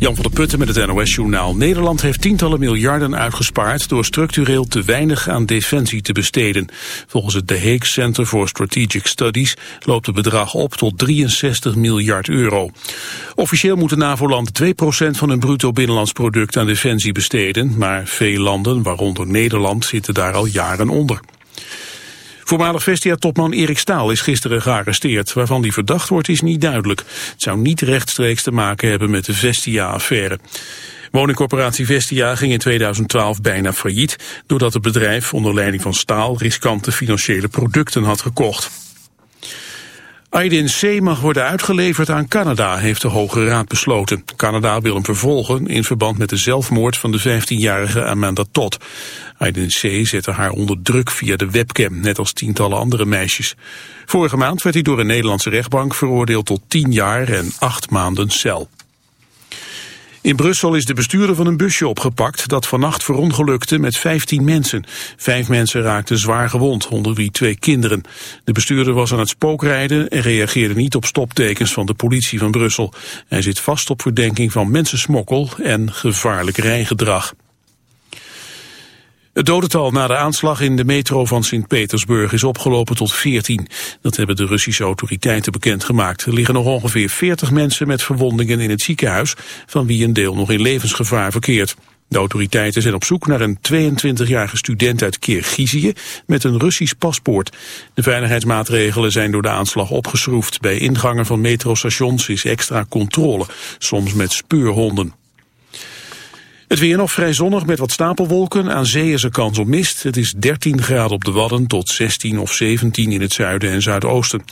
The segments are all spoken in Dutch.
Jan van der Putten met het NOS-journaal. Nederland heeft tientallen miljarden uitgespaard... door structureel te weinig aan defensie te besteden. Volgens het The Hague Center for Strategic Studies... loopt het bedrag op tot 63 miljard euro. Officieel moeten NAVO-landen 2% van hun bruto binnenlands product aan defensie besteden... maar veel landen, waaronder Nederland, zitten daar al jaren onder. Voormalig Vestia-topman Erik Staal is gisteren gearresteerd. Waarvan die verdacht wordt is niet duidelijk. Het zou niet rechtstreeks te maken hebben met de Vestia-affaire. Woningcorporatie Vestia ging in 2012 bijna failliet... doordat het bedrijf onder leiding van Staal riskante financiële producten had gekocht. Aydin C. mag worden uitgeleverd aan Canada, heeft de Hoge Raad besloten. Canada wil hem vervolgen in verband met de zelfmoord van de 15-jarige Amanda Todd. Aydin C. zette haar onder druk via de webcam, net als tientallen andere meisjes. Vorige maand werd hij door een Nederlandse rechtbank veroordeeld tot 10 jaar en 8 maanden cel. In Brussel is de bestuurder van een busje opgepakt dat vannacht verongelukte met 15 mensen. Vijf mensen raakten zwaar gewond, onder wie twee kinderen. De bestuurder was aan het spookrijden en reageerde niet op stoptekens van de politie van Brussel. Hij zit vast op verdenking van mensensmokkel en gevaarlijk rijgedrag. Het dodental na de aanslag in de metro van Sint-Petersburg is opgelopen tot 14. Dat hebben de Russische autoriteiten bekendgemaakt. Er liggen nog ongeveer 40 mensen met verwondingen in het ziekenhuis, van wie een deel nog in levensgevaar verkeert. De autoriteiten zijn op zoek naar een 22-jarige student uit Kirgizië met een Russisch paspoort. De veiligheidsmaatregelen zijn door de aanslag opgeschroefd. Bij ingangen van metrostations is extra controle, soms met speurhonden. Het weer nog vrij zonnig met wat stapelwolken. Aan zee is er kans op mist. Het is 13 graden op de Wadden tot 16 of 17 in het zuiden en zuidoosten.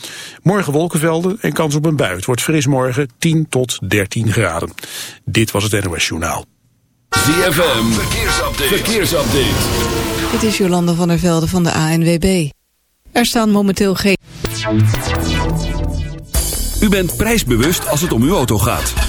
Morgen wolkenvelden en kans op een bui. Het wordt fris morgen 10 tot 13 graden. Dit was het NOS Journaal. ZFM, verkeersupdate. verkeersupdate. Dit is Jolanda van der Velde van de ANWB. Er staan momenteel geen... U bent prijsbewust als het om uw auto gaat.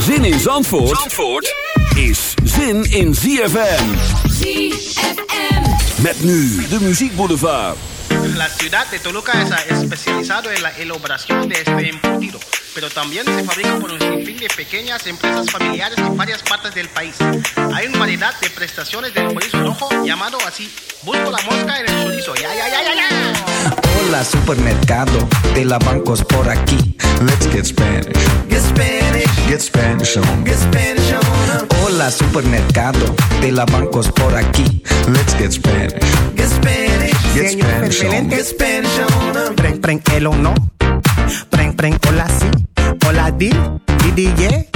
Zin in Zandvoort, Zandvoort is zin in ZFM. ZFM. Met nu de Muziekboulevard. La ciudad de Toluca es especializado en la elaboración de este embutido, pero también se fabrica por un sinfín de pequeñas empresas familiares en varias partes del país. Hay una variedad de prestaciones del chorizo rojo llamado así. Busco la mosca en el chorizo. Ya, ya, ya, ya, ya. Hola supermercado de la bancos por aquí. Let's get Spanish. Get Spanish, Get Spanish on. get Spanish on. Hola supermercado de la bancos por aquí. Let's get Spanish. Get Spanish, Get Spanish on. get Spanish on. Preng, preng, el o no. Preng, preng, hola si. Hola di, di, di, yeah.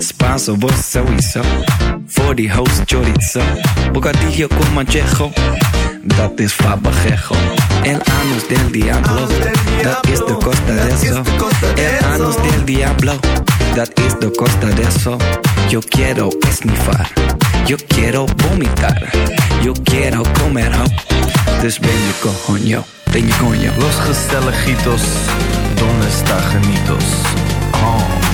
Spanso, vos sowieso. For the house chorizo. Bocadillo con manchejo. dat is fabajejo. El anus del diablo, dat is de costa de eso. El anus del diablo, dat is de costa de eso. Yo quiero esnifar, yo quiero vomitar, yo quiero comer ho. Dus ben je coño, ben je coño. Los gezelligitos, donde está genitos? Oh.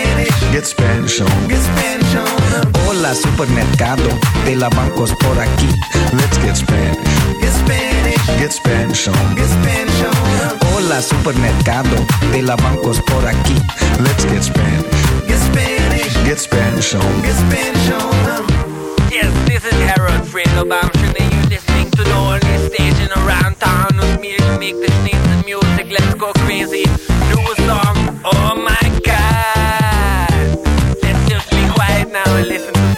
Get Spanish on. get Spanish on. Hola supermercado, de la bancos por aquí. Let's get Spanish. Get Spanish, Get Spanish on. get Spanish on. Hola supermercado, de la bancos por aquí. Let's get Spanish. Get Spanish, Get Spanish on. get Spanish on. Yes, this is Harold Friedelbaum. Should you listening to the only station around town with me to make the sneeze music? Let's go crazy. Do a song. Oh my now and listen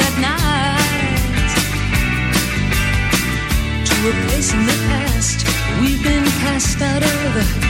world at night. To a place in the past we've been cast out of.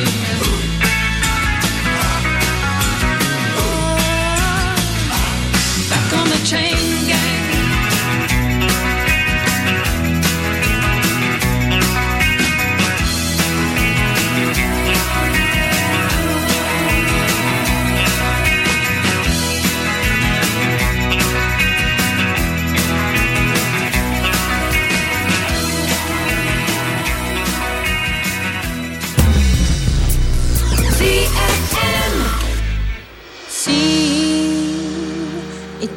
change.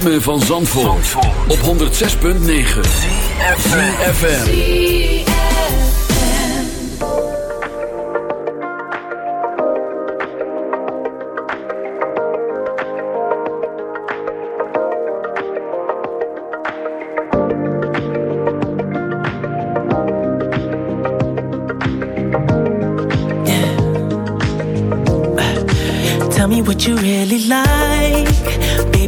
Ritme van Zandvoort, op 106.9 FM. Tell me what you really like.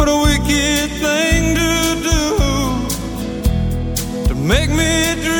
What a wicked thing to do To make me dream.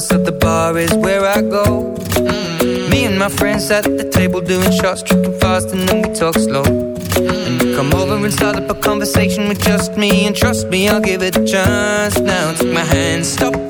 opposite the bar is where I go. Me and my friends at the table doing shots, tripping fast, and then we talk slow. And you come over and start up a conversation with just me, and trust me, I'll give it a chance. Now take my hand, stop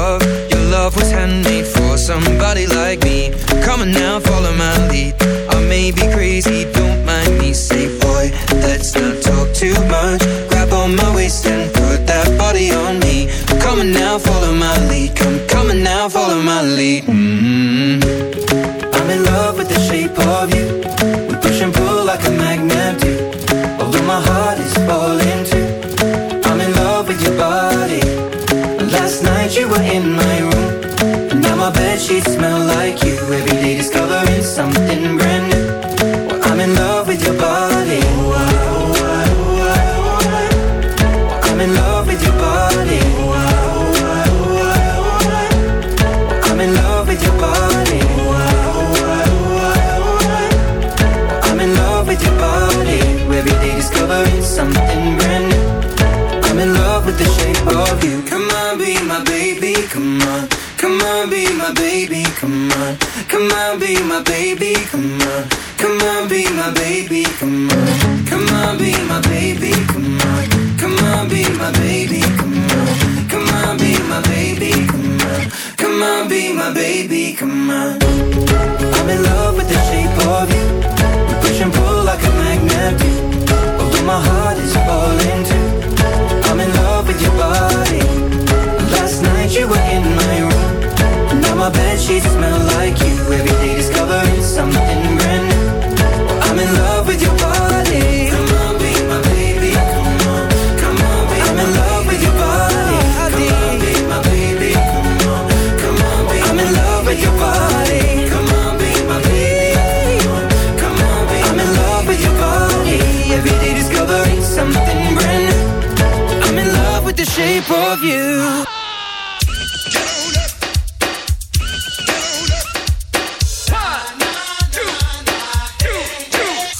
Shape of you.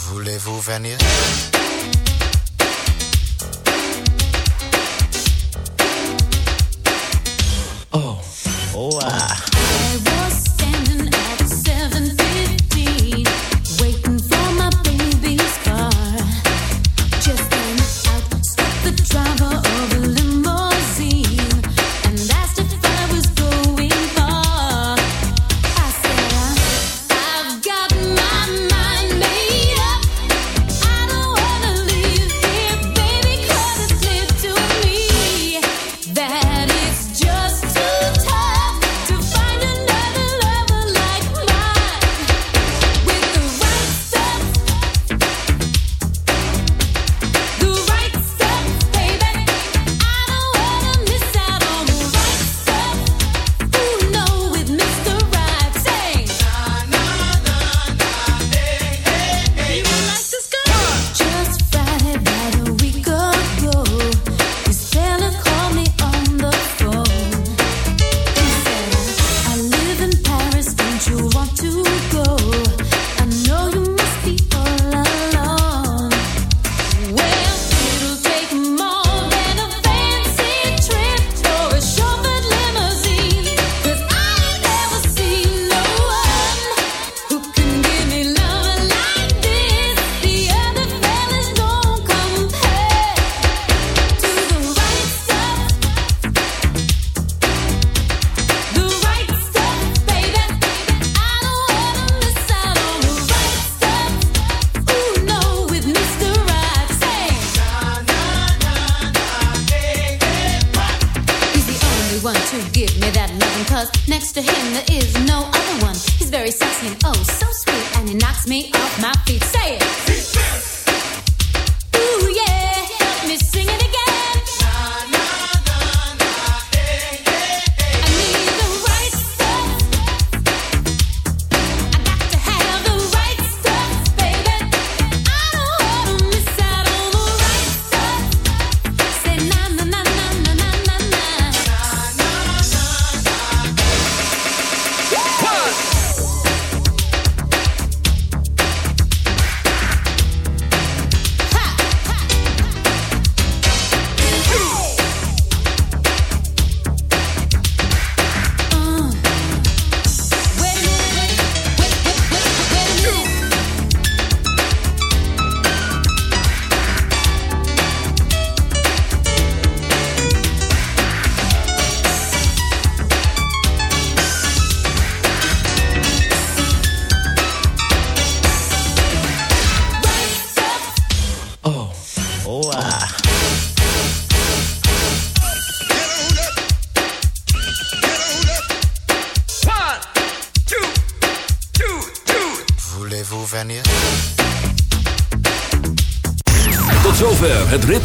Voulez-vous venir